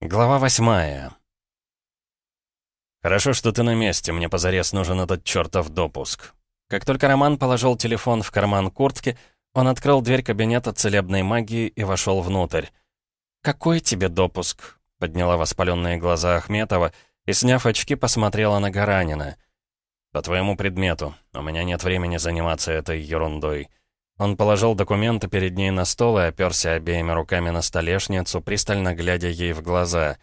Глава восьмая. «Хорошо, что ты на месте, мне позарез нужен этот чертов допуск». Как только Роман положил телефон в карман куртки, он открыл дверь кабинета целебной магии и вошел внутрь. «Какой тебе допуск?» — подняла воспаленные глаза Ахметова и, сняв очки, посмотрела на Гаранина. «По твоему предмету. У меня нет времени заниматься этой ерундой». Он положил документы перед ней на стол и оперся обеими руками на столешницу, пристально глядя ей в глаза.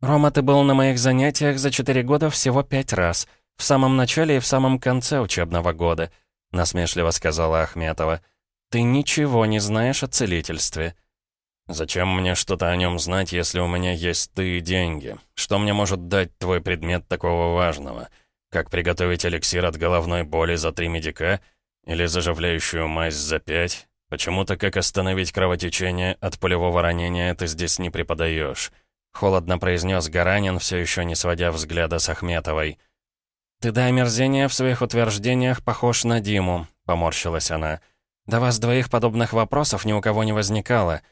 «Рома, ты был на моих занятиях за четыре года всего пять раз. В самом начале и в самом конце учебного года», — насмешливо сказала Ахметова. «Ты ничего не знаешь о целительстве». «Зачем мне что-то о нем знать, если у меня есть ты и деньги? Что мне может дать твой предмет такого важного? Как приготовить эликсир от головной боли за три медика?» Или заживляющую мазь за пять? Почему-то как остановить кровотечение от пулевого ранения ты здесь не преподаешь. Холодно произнес Гаранин, все еще не сводя взгляда с Ахметовой. «Ты до омерзения в своих утверждениях похож на Диму», — поморщилась она. «До вас двоих подобных вопросов ни у кого не возникало».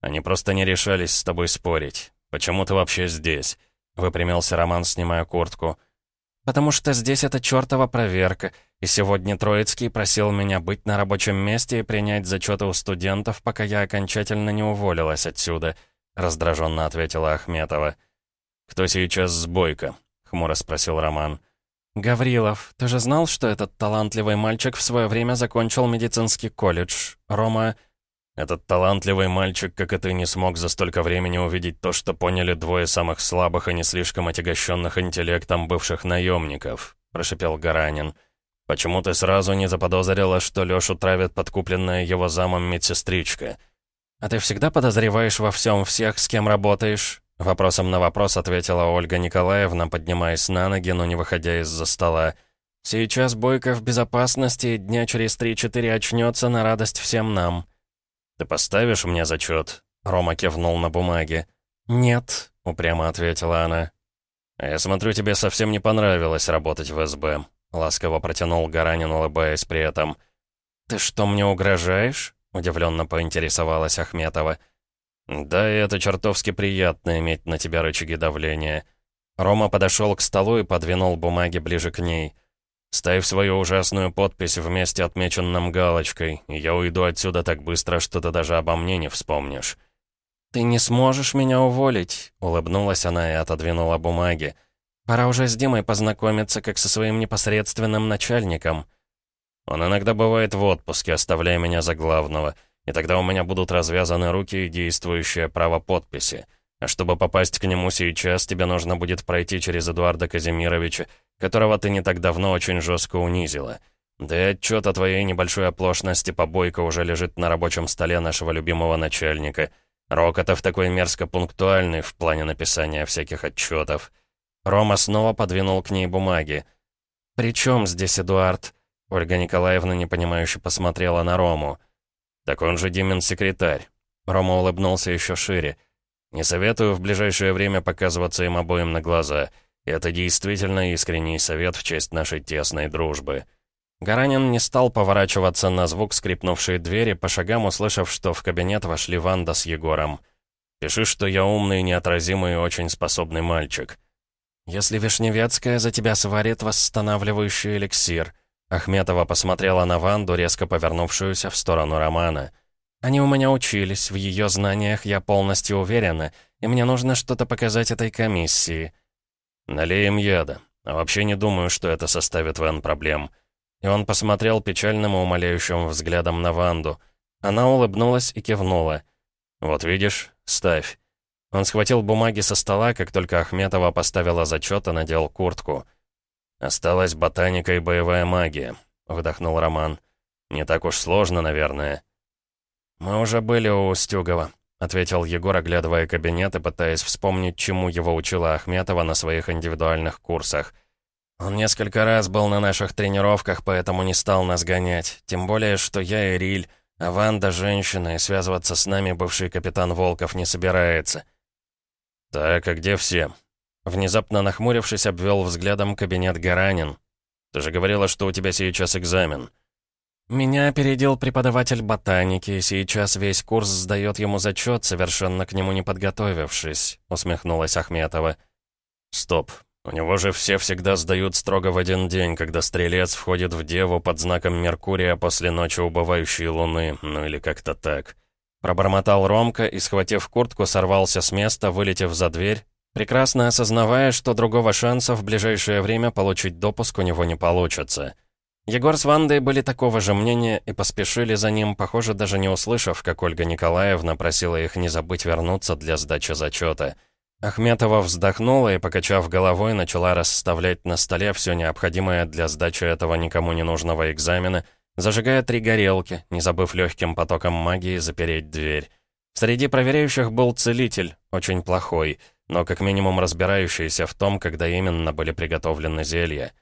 «Они просто не решались с тобой спорить. Почему ты вообще здесь?» — выпрямился Роман, снимая куртку. «Потому что здесь это чертова проверка, и сегодня Троицкий просил меня быть на рабочем месте и принять зачеты у студентов, пока я окончательно не уволилась отсюда», — раздраженно ответила Ахметова. «Кто сейчас с Бойко?» — хмуро спросил Роман. «Гаврилов, ты же знал, что этот талантливый мальчик в свое время закончил медицинский колледж? Рома...» Этот талантливый мальчик, как и ты, не смог за столько времени увидеть то, что поняли двое самых слабых и не слишком отягощенных интеллектом бывших наемников», — прошипел Гаранин. «Почему ты сразу не заподозрила, что Лёшу травит подкупленная его замом медсестричка?» «А ты всегда подозреваешь во всем всех, с кем работаешь?» Вопросом на вопрос ответила Ольга Николаевна, поднимаясь на ноги, но не выходя из-за стола. «Сейчас Бойко в безопасности, дня через три-четыре очнется на радость всем нам». «Ты поставишь мне зачет?» Рома кивнул на бумаге. «Нет», — упрямо ответила она. «Я смотрю, тебе совсем не понравилось работать в СБ», — ласково протянул Гаранин, улыбаясь при этом. «Ты что, мне угрожаешь?» — удивленно поинтересовалась Ахметова. «Да, и это чертовски приятно иметь на тебя рычаги давления». Рома подошел к столу и подвинул бумаги ближе к ней. Ставь свою ужасную подпись в месте, отмеченном галочкой, и я уйду отсюда так быстро, что ты даже обо мне не вспомнишь». «Ты не сможешь меня уволить», — улыбнулась она и отодвинула бумаги. «Пора уже с Димой познакомиться, как со своим непосредственным начальником». «Он иногда бывает в отпуске, оставляя меня за главного, и тогда у меня будут развязаны руки и действующее право подписи. А чтобы попасть к нему сейчас, тебе нужно будет пройти через Эдуарда Казимировича, которого ты не так давно очень жестко унизила. Да и отчет о твоей небольшой оплошности побойка уже лежит на рабочем столе нашего любимого начальника. Рокотов такой мерзко пунктуальный в плане написания всяких отчетов. Рома снова подвинул к ней бумаги. «При чем здесь Эдуард?» Ольга Николаевна непонимающе посмотрела на Рому. «Так он же Димин секретарь». Рома улыбнулся еще шире. «Не советую в ближайшее время показываться им обоим на глаза». Это действительно искренний совет в честь нашей тесной дружбы. Гаранин не стал поворачиваться на звук скрипнувшей двери, по шагам услышав, что в кабинет вошли Ванда с Егором. «Пиши, что я умный, неотразимый и очень способный мальчик». «Если Вишневецкая за тебя сварит восстанавливающий эликсир», Ахметова посмотрела на Ванду, резко повернувшуюся в сторону Романа. «Они у меня учились, в ее знаниях я полностью уверена, и мне нужно что-то показать этой комиссии». «Налеем яда. А вообще не думаю, что это составит Вен проблем». И он посмотрел печальным и умоляющим взглядом на Ванду. Она улыбнулась и кивнула. «Вот видишь, ставь». Он схватил бумаги со стола, как только Ахметова поставила зачет и надел куртку. «Осталась ботаника и боевая магия», — выдохнул Роман. «Не так уж сложно, наверное». «Мы уже были у Устюгова», — ответил Егор, оглядывая кабинет и пытаясь вспомнить, чему его учила Ахметова на своих индивидуальных курсах. «Он несколько раз был на наших тренировках, поэтому не стал нас гонять. Тем более, что я и Риль, а Ванда — женщина, и связываться с нами бывший капитан Волков не собирается». «Так, а где все?» Внезапно нахмурившись, обвел взглядом кабинет Гаранин. «Ты же говорила, что у тебя сейчас экзамен». «Меня опередил преподаватель ботаники, и сейчас весь курс сдает ему зачет, совершенно к нему не подготовившись», — усмехнулась Ахметова. «Стоп. У него же все всегда сдают строго в один день, когда стрелец входит в Деву под знаком Меркурия после ночи убывающей луны, ну или как-то так». Пробормотал Ромка и, схватив куртку, сорвался с места, вылетев за дверь, прекрасно осознавая, что другого шанса в ближайшее время получить допуск у него не получится. Егор с Вандой были такого же мнения и поспешили за ним, похоже, даже не услышав, как Ольга Николаевна просила их не забыть вернуться для сдачи зачета. Ахметова вздохнула и, покачав головой, начала расставлять на столе все необходимое для сдачи этого никому не нужного экзамена, зажигая три горелки, не забыв легким потоком магии запереть дверь. Среди проверяющих был целитель, очень плохой, но как минимум разбирающийся в том, когда именно были приготовлены зелья.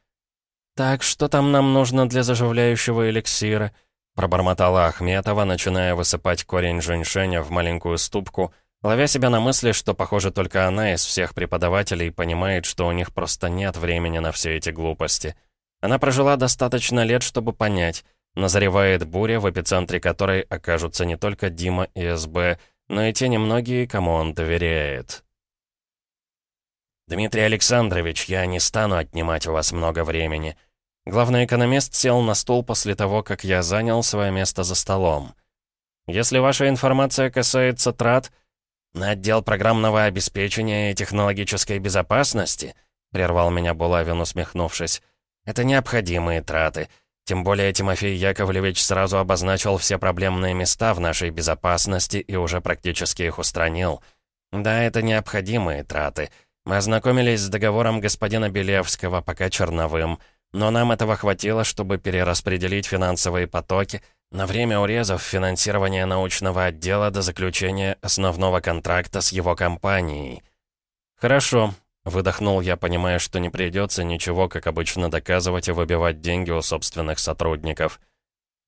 «Так, что там нам нужно для заживляющего эликсира?» Пробормотала Ахметова, начиная высыпать корень женьшеня в маленькую ступку, ловя себя на мысли, что, похоже, только она из всех преподавателей понимает, что у них просто нет времени на все эти глупости. Она прожила достаточно лет, чтобы понять. Назревает буря, в эпицентре которой окажутся не только Дима и СБ, но и те немногие, кому он доверяет. «Дмитрий Александрович, я не стану отнимать у вас много времени». Главный экономист сел на стул после того, как я занял свое место за столом. «Если ваша информация касается трат...» «На отдел программного обеспечения и технологической безопасности?» — прервал меня Булавин, усмехнувшись. «Это необходимые траты. Тем более Тимофей Яковлевич сразу обозначил все проблемные места в нашей безопасности и уже практически их устранил. Да, это необходимые траты». Мы ознакомились с договором господина Белевского, пока черновым, но нам этого хватило, чтобы перераспределить финансовые потоки на время урезов финансирования научного отдела до заключения основного контракта с его компанией. «Хорошо», — выдохнул я, понимая, что не придется ничего, как обычно, доказывать и выбивать деньги у собственных сотрудников.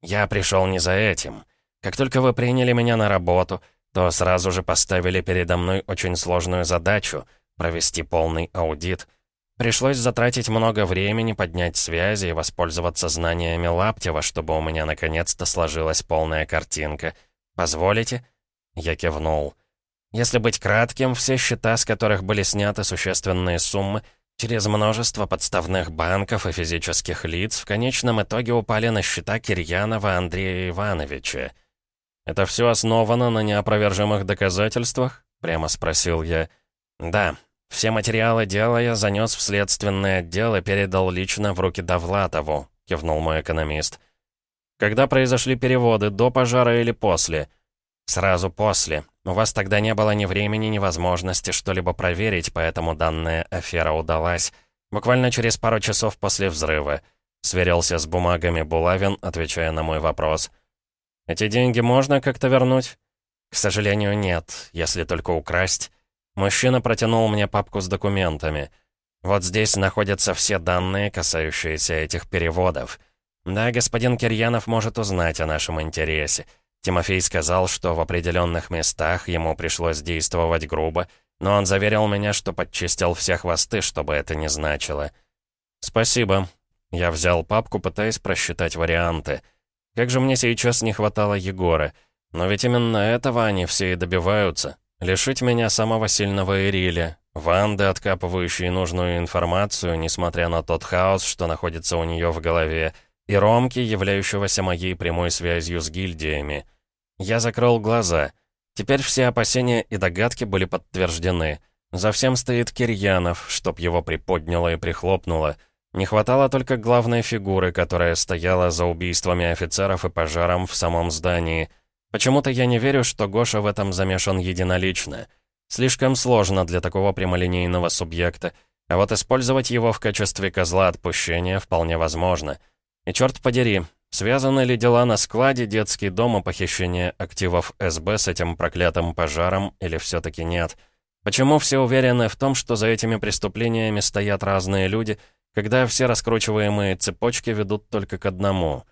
«Я пришел не за этим. Как только вы приняли меня на работу, то сразу же поставили передо мной очень сложную задачу — провести полный аудит. Пришлось затратить много времени, поднять связи и воспользоваться знаниями Лаптева, чтобы у меня наконец-то сложилась полная картинка. «Позволите?» Я кивнул. Если быть кратким, все счета, с которых были сняты существенные суммы, через множество подставных банков и физических лиц, в конечном итоге упали на счета Кирьянова Андрея Ивановича. «Это все основано на неопровержимых доказательствах?» — прямо спросил я. «Да», все материалы дела я занес в следственный отдел и передал лично в руки Довлатову», — кивнул мой экономист. «Когда произошли переводы, до пожара или после?» «Сразу после. У вас тогда не было ни времени, ни возможности что-либо проверить, поэтому данная афера удалась. Буквально через пару часов после взрыва». Сверился с бумагами Булавин, отвечая на мой вопрос. «Эти деньги можно как-то вернуть?» «К сожалению, нет, если только украсть». Мужчина протянул мне папку с документами. Вот здесь находятся все данные, касающиеся этих переводов. Да, господин Кирьянов может узнать о нашем интересе. Тимофей сказал, что в определенных местах ему пришлось действовать грубо, но он заверил меня, что подчистил все хвосты, чтобы это не значило. «Спасибо». Я взял папку, пытаясь просчитать варианты. Как же мне сейчас не хватало Егора. Но ведь именно этого они все и добиваются. Лишить меня самого сильного Ириля, Ванды, откапывающей нужную информацию, несмотря на тот хаос, что находится у нее в голове, и Ромки, являющегося моей прямой связью с гильдиями. Я закрыл глаза. Теперь все опасения и догадки были подтверждены. За всем стоит Кирьянов, чтоб его приподняло и прихлопнуло. Не хватало только главной фигуры, которая стояла за убийствами офицеров и пожаром в самом здании — Почему-то я не верю, что Гоша в этом замешан единолично. Слишком сложно для такого прямолинейного субъекта, а вот использовать его в качестве козла отпущения вполне возможно. И черт подери, связаны ли дела на складе, детский дом и похищение активов СБ с этим проклятым пожаром, или все-таки нет? Почему все уверены в том, что за этими преступлениями стоят разные люди, когда все раскручиваемые цепочки ведут только к одному?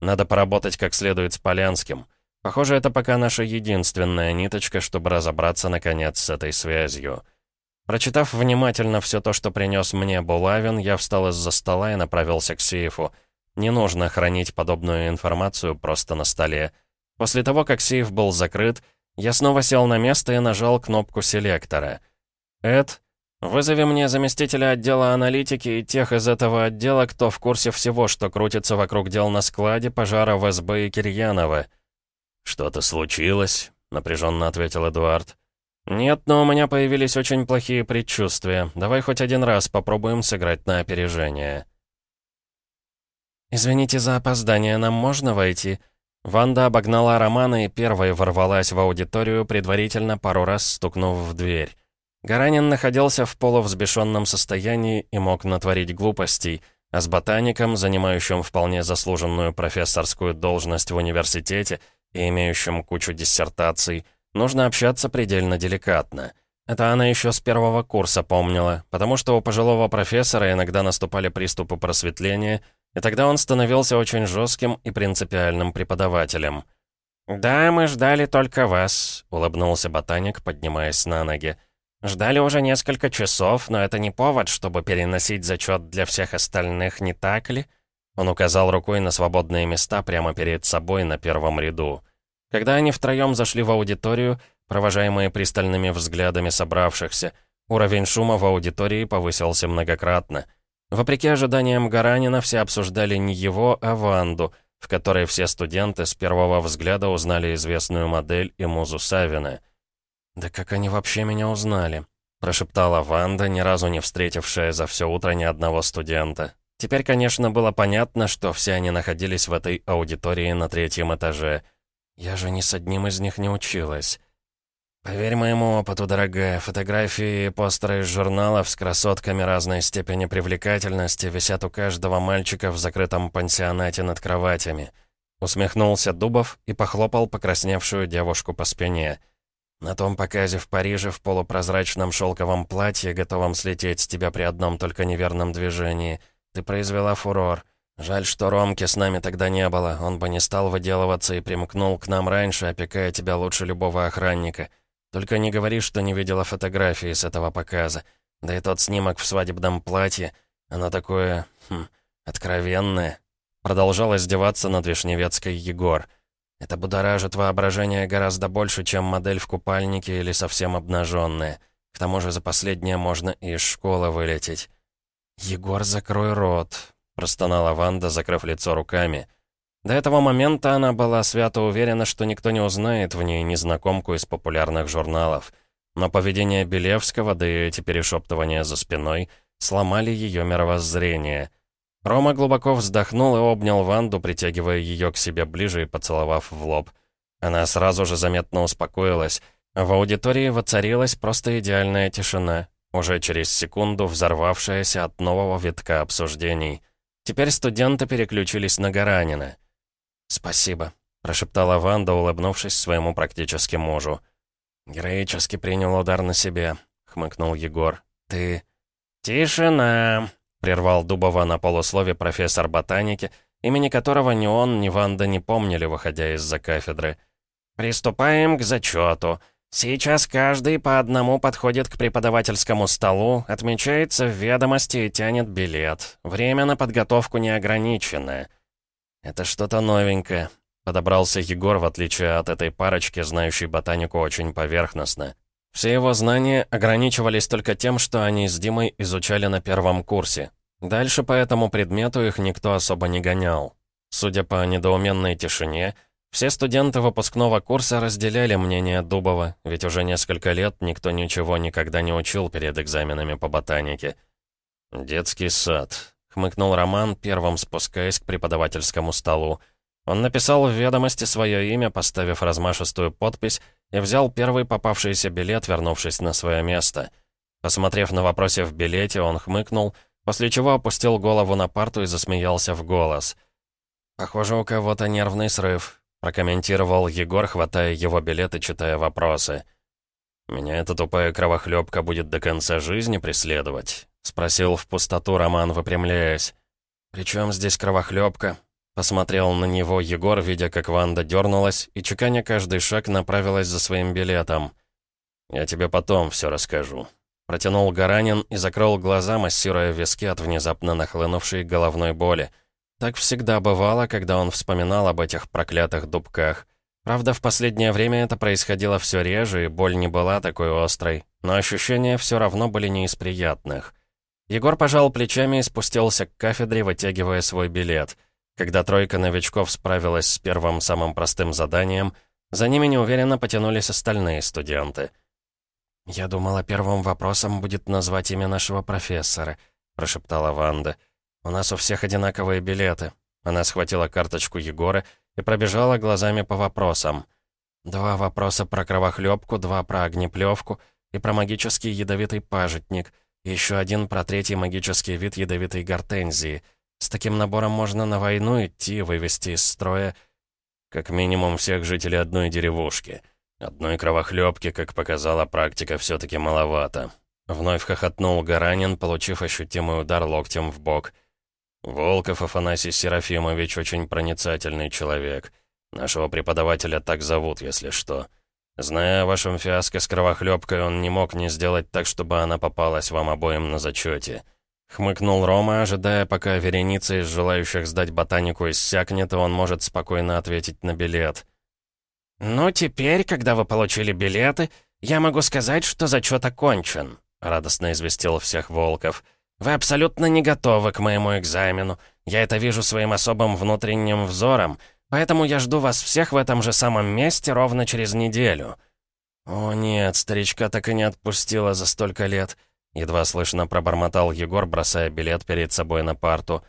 Надо поработать как следует с Полянским — Похоже, это пока наша единственная ниточка, чтобы разобраться, наконец, с этой связью. Прочитав внимательно все то, что принес мне Булавин, я встал из-за стола и направился к сейфу. Не нужно хранить подобную информацию просто на столе. После того, как сейф был закрыт, я снова сел на место и нажал кнопку селектора. «Эд, вызови мне заместителя отдела аналитики и тех из этого отдела, кто в курсе всего, что крутится вокруг дел на складе, пожара в СБ и Кирьянова». «Что-то случилось?» — напряженно ответил Эдуард. «Нет, но у меня появились очень плохие предчувствия. Давай хоть один раз попробуем сыграть на опережение». «Извините за опоздание, нам можно войти?» Ванда обогнала Романа и первой ворвалась в аудиторию, предварительно пару раз стукнув в дверь. Гаранин находился в полувзбешенном состоянии и мог натворить глупостей, а с ботаником, занимающим вполне заслуженную профессорскую должность в университете и имеющим кучу диссертаций, нужно общаться предельно деликатно. Это она еще с первого курса помнила, потому что у пожилого профессора иногда наступали приступы просветления — и тогда он становился очень жестким и принципиальным преподавателем. «Да, мы ждали только вас», — улыбнулся ботаник, поднимаясь на ноги. «Ждали уже несколько часов, но это не повод, чтобы переносить зачет для всех остальных, не так ли?» Он указал рукой на свободные места прямо перед собой на первом ряду. Когда они втроем зашли в аудиторию, провожаемые пристальными взглядами собравшихся, уровень шума в аудитории повысился многократно — Вопреки ожиданиям Гаранина, все обсуждали не его, а Ванду, в которой все студенты с первого взгляда узнали известную модель и музу Савина. «Да как они вообще меня узнали?» — прошептала Ванда, ни разу не встретившая за все утро ни одного студента. Теперь, конечно, было понятно, что все они находились в этой аудитории на третьем этаже. Я же ни с одним из них не училась. «Поверь моему опыту, дорогая, фотографии и постеры из журналов с красотками разной степени привлекательности висят у каждого мальчика в закрытом пансионате над кроватями». Усмехнулся Дубов и похлопал покрасневшую девушку по спине. «На том показе в Париже в полупрозрачном шелковом платье, готовом слететь с тебя при одном только неверном движении, ты произвела фурор. Жаль, что Ромки с нами тогда не было, он бы не стал выделываться и примкнул к нам раньше, опекая тебя лучше любого охранника». Только не говори, что не видела фотографии с этого показа. Да и тот снимок в свадебном платье, оно такое... Хм, откровенное. Продолжал издеваться над Вишневецкой Егор. Это будоражит воображение гораздо больше, чем модель в купальнике или совсем обнаженная. К тому же за последнее можно и из школы вылететь. «Егор, закрой рот», — простонала Ванда, закрыв лицо руками. До этого момента она была свято уверена, что никто не узнает в ней незнакомку из популярных журналов. Но поведение Белевского, да и эти перешептывания за спиной, сломали ее мировоззрение. Рома глубоко вздохнул и обнял Ванду, притягивая ее к себе ближе и поцеловав в лоб. Она сразу же заметно успокоилась. В аудитории воцарилась просто идеальная тишина, уже через секунду взорвавшаяся от нового витка обсуждений. Теперь студенты переключились на Гаранина. «Спасибо», — прошептала Ванда, улыбнувшись своему практически мужу. «Героически принял удар на себя», — хмыкнул Егор. «Ты...» «Тишина!» — прервал Дубова на полуслове профессор ботаники, имени которого ни он, ни Ванда не помнили, выходя из-за кафедры. «Приступаем к зачету. Сейчас каждый по одному подходит к преподавательскому столу, отмечается в ведомости и тянет билет. Время на подготовку неограниченное». «Это что-то новенькое», — подобрался Егор, в отличие от этой парочки, знающей ботанику очень поверхностно. Все его знания ограничивались только тем, что они с Димой изучали на первом курсе. Дальше по этому предмету их никто особо не гонял. Судя по недоуменной тишине, все студенты выпускного курса разделяли мнение Дубова, ведь уже несколько лет никто ничего никогда не учил перед экзаменами по ботанике. «Детский сад», — хмыкнул Роман, первым спускаясь к преподавательскому столу. Он написал в ведомости свое имя, поставив размашистую подпись, и взял первый попавшийся билет, вернувшись на свое место. Посмотрев на вопросе в билете, он хмыкнул, после чего опустил голову на парту и засмеялся в голос. «Похоже, у кого-то нервный срыв», — прокомментировал Егор, хватая его билет и читая вопросы. «Меня эта тупая кровохлебка будет до конца жизни преследовать», — спросил в пустоту Роман, выпрямляясь. «При чем здесь кровохлебка?» Посмотрел на него Егор, видя, как Ванда дернулась, и, чеканя каждый шаг, направилась за своим билетом. «Я тебе потом все расскажу». Протянул Гаранин и закрыл глаза, массируя виски от внезапно нахлынувшей головной боли. Так всегда бывало, когда он вспоминал об этих проклятых дубках. Правда, в последнее время это происходило все реже, и боль не была такой острой, но ощущения все равно были не из приятных. Егор пожал плечами и спустился к кафедре, вытягивая свой билет. Когда тройка новичков справилась с первым самым простым заданием, за ними неуверенно потянулись остальные студенты. «Я думала, первым вопросом будет назвать имя нашего профессора», — прошептала Ванда. «У нас у всех одинаковые билеты». Она схватила карточку Егора и пробежала глазами по вопросам. Два вопроса про кровохлебку, два про огнеплевку и про магический ядовитый пажитник, еще один про третий магический вид ядовитой гортензии. С таким набором можно на войну идти, вывести из строя... Как минимум всех жителей одной деревушки. Одной кровохлебки, как показала практика, все-таки маловато. Вновь хохотнул Гаранин, получив ощутимый удар локтем в бок. Волков Афанасий Серафимович очень проницательный человек. Нашего преподавателя так зовут, если что. Зная о вашем фиаско с кровохлебкой, он не мог не сделать так, чтобы она попалась вам обоим на зачете. Хмыкнул Рома, ожидая, пока вереница из желающих сдать ботанику иссякнет, и он может спокойно ответить на билет. «Ну, теперь, когда вы получили билеты, я могу сказать, что зачет окончен», — радостно известил всех Волков. «Вы абсолютно не готовы к моему экзамену. Я это вижу своим особым внутренним взором, поэтому я жду вас всех в этом же самом месте ровно через неделю». «О нет, старичка так и не отпустила за столько лет», — едва слышно пробормотал Егор, бросая билет перед собой на парту.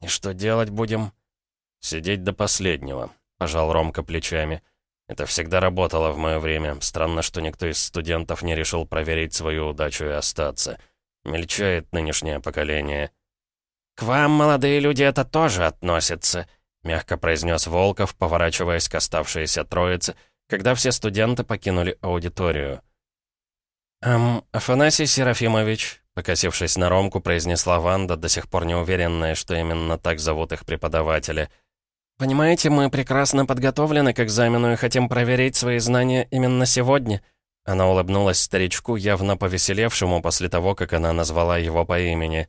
«И что делать будем?» «Сидеть до последнего», — пожал Ромка плечами. «Это всегда работало в мое время. Странно, что никто из студентов не решил проверить свою удачу и остаться». Мельчает нынешнее поколение. «К вам, молодые люди, это тоже относится», — мягко произнес Волков, поворачиваясь к оставшейся троице, когда все студенты покинули аудиторию. «Эм, Афанасий Серафимович», — покосившись на Ромку, произнесла Ванда, до сих пор не уверенная, что именно так зовут их преподаватели. «Понимаете, мы прекрасно подготовлены к экзамену и хотим проверить свои знания именно сегодня». Она улыбнулась старичку, явно повеселевшему после того, как она назвала его по имени.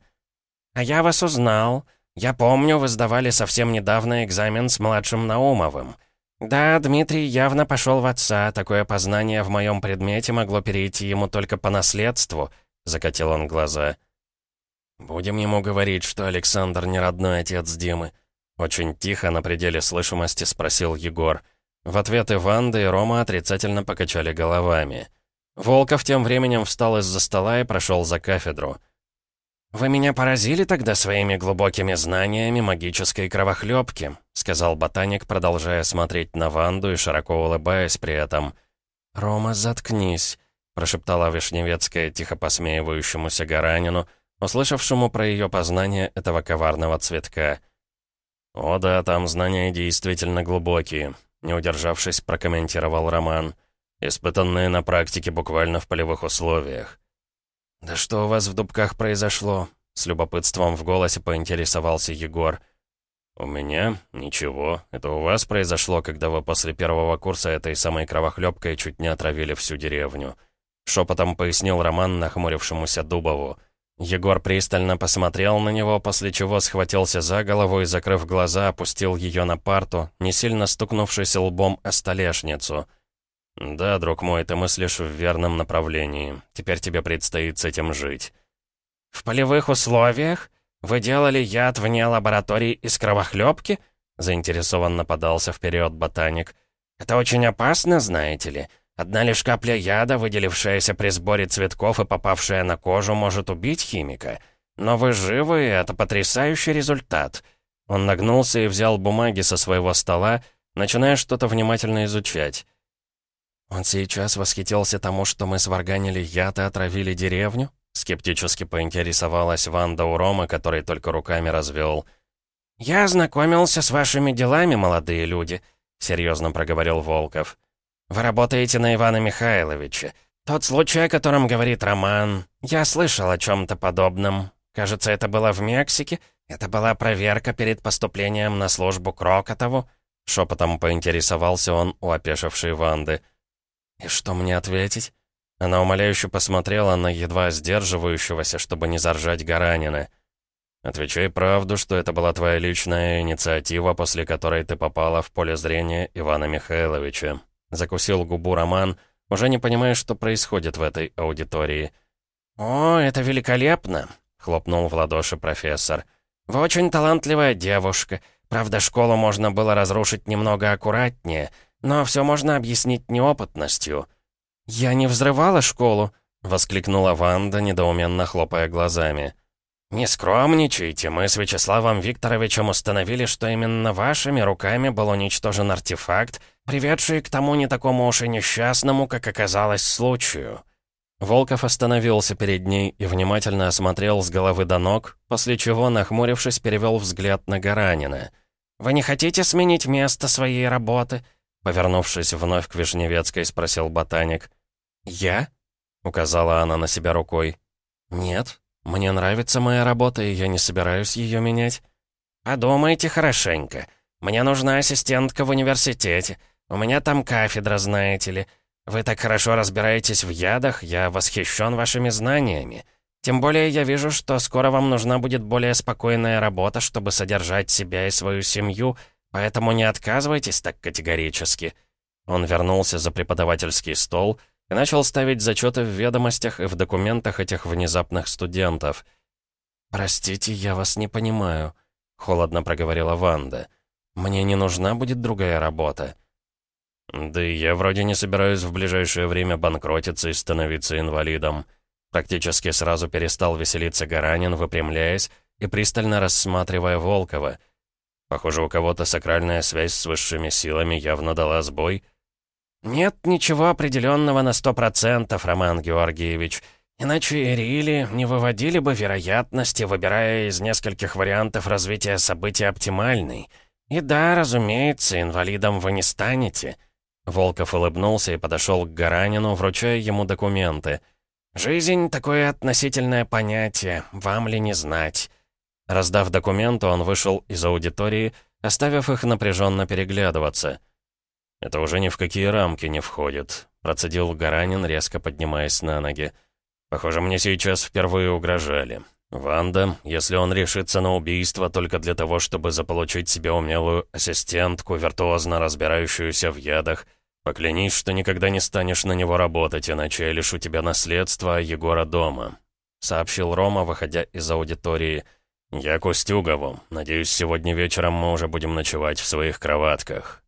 «А я вас узнал. Я помню, вы сдавали совсем недавно экзамен с младшим Наумовым. Да, Дмитрий явно пошел в отца, такое познание в моем предмете могло перейти ему только по наследству», — закатил он глаза. «Будем ему говорить, что Александр не родной отец Димы», — очень тихо, на пределе слышимости спросил Егор. В ответ и Ванда, и Рома отрицательно покачали головами. Волков тем временем встал из-за стола и прошел за кафедру. «Вы меня поразили тогда своими глубокими знаниями магической кровохлебки», сказал ботаник, продолжая смотреть на Ванду и широко улыбаясь при этом. «Рома, заткнись», прошептала Вишневецкая тихо посмеивающемуся Гаранину, услышавшему про ее познание этого коварного цветка. «О да, там знания действительно глубокие. Не удержавшись, прокомментировал Роман. «Испытанные на практике буквально в полевых условиях». «Да что у вас в дубках произошло?» С любопытством в голосе поинтересовался Егор. «У меня? Ничего. Это у вас произошло, когда вы после первого курса этой самой кровохлебкой чуть не отравили всю деревню». Шепотом пояснил Роман нахмурившемуся Дубову. Егор пристально посмотрел на него, после чего схватился за голову и, закрыв глаза, опустил ее на парту, не сильно стукнувшись лбом о столешницу. «Да, друг мой, ты мыслишь в верном направлении. Теперь тебе предстоит с этим жить». «В полевых условиях? Вы делали яд вне лаборатории из кровохлебки?» заинтересованно подался вперед ботаник. «Это очень опасно, знаете ли. Одна лишь капля яда, выделившаяся при сборе цветков и попавшая на кожу, может убить химика. Но вы живы, и это потрясающий результат. Он нагнулся и взял бумаги со своего стола, начиная что-то внимательно изучать. «Он сейчас восхитился тому, что мы сварганили яд и отравили деревню?» Скептически поинтересовалась Ванда у Рома, который только руками развел. «Я ознакомился с вашими делами, молодые люди», — серьезно проговорил Волков. Вы работаете на Ивана Михайловича. Тот случай, о котором говорит Роман. Я слышал о чем-то подобном. Кажется, это было в Мексике. Это была проверка перед поступлением на службу к Рокотову. Шепотом поинтересовался он у опешившей Ванды. «И что мне ответить?» Она умоляюще посмотрела на едва сдерживающегося, чтобы не заржать Гаранина. Отвечай правду, что это была твоя личная инициатива, после которой ты попала в поле зрения Ивана Михайловича. Закусил губу Роман, уже не понимая, что происходит в этой аудитории. «О, это великолепно!» — хлопнул в ладоши профессор. «Вы очень талантливая девушка. Правда, школу можно было разрушить немного аккуратнее, но все можно объяснить неопытностью». «Я не взрывала школу!» — воскликнула Ванда, недоуменно хлопая глазами. «Не скромничайте, мы с Вячеславом Викторовичем установили, что именно вашими руками был уничтожен артефакт, приведший к тому не такому уж и несчастному, как оказалось, случаю». Волков остановился перед ней и внимательно осмотрел с головы до ног, после чего, нахмурившись, перевел взгляд на Гаранина. «Вы не хотите сменить место своей работы?» Повернувшись вновь к Вишневецкой, спросил ботаник. «Я?» — указала она на себя рукой. «Нет, мне нравится моя работа, и я не собираюсь ее менять». «Подумайте хорошенько. Мне нужна ассистентка в университете. У меня там кафедра, знаете ли. Вы так хорошо разбираетесь в ядах, я восхищен вашими знаниями. Тем более я вижу, что скоро вам нужна будет более спокойная работа, чтобы содержать себя и свою семью, поэтому не отказывайтесь так категорически». Он вернулся за преподавательский стол и начал ставить зачеты в ведомостях и в документах этих внезапных студентов. «Простите, я вас не понимаю», — холодно проговорила Ванда. «Мне не нужна будет другая работа». «Да я вроде не собираюсь в ближайшее время банкротиться и становиться инвалидом». Практически сразу перестал веселиться Гаранин, выпрямляясь и пристально рассматривая Волкова. Похоже, у кого-то сакральная связь с высшими силами явно дала сбой. «Нет ничего определенного на сто процентов, Роман Георгиевич. Иначе Ирили не выводили бы вероятности, выбирая из нескольких вариантов развития событий оптимальный. И да, разумеется, инвалидом вы не станете». Волков улыбнулся и подошел к Гаранину, вручая ему документы. «Жизнь — такое относительное понятие, вам ли не знать?» Раздав документы, он вышел из аудитории, оставив их напряженно переглядываться. «Это уже ни в какие рамки не входит», — процедил Гаранин, резко поднимаясь на ноги. «Похоже, мне сейчас впервые угрожали. Ванда, если он решится на убийство только для того, чтобы заполучить себе умелую ассистентку, виртуозно разбирающуюся в ядах, Поклянись, что никогда не станешь на него работать, иначе я лишу тебя наследства Егора дома», — сообщил Рома, выходя из аудитории. «Я к. Надеюсь, сегодня вечером мы уже будем ночевать в своих кроватках».